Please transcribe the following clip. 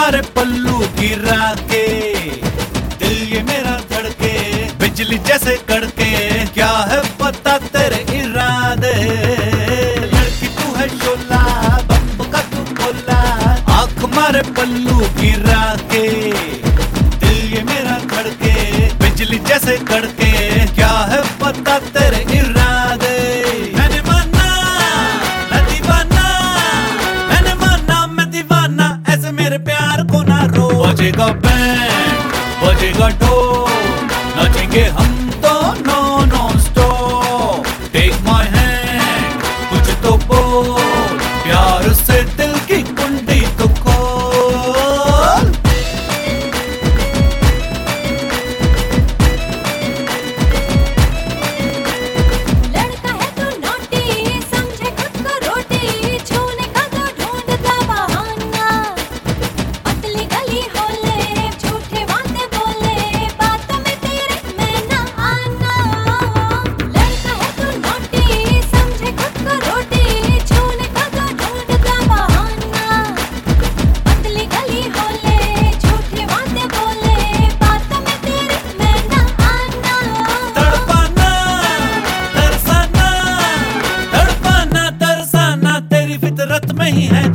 मारे पल्लू गिरा के, दिल ये मेरा धड़के, बिजली जैसे कड़के, क्या है पता तेरे इरादे? लड़की तू है शोला, बम्ब का तू बोला, आँख मारे पल्लू गिरा के, दिल ये मेरा धड़के, बिजली जैसे कड़के। बजेगा बैंड बजेगा ढोल नचेंगे हम। man.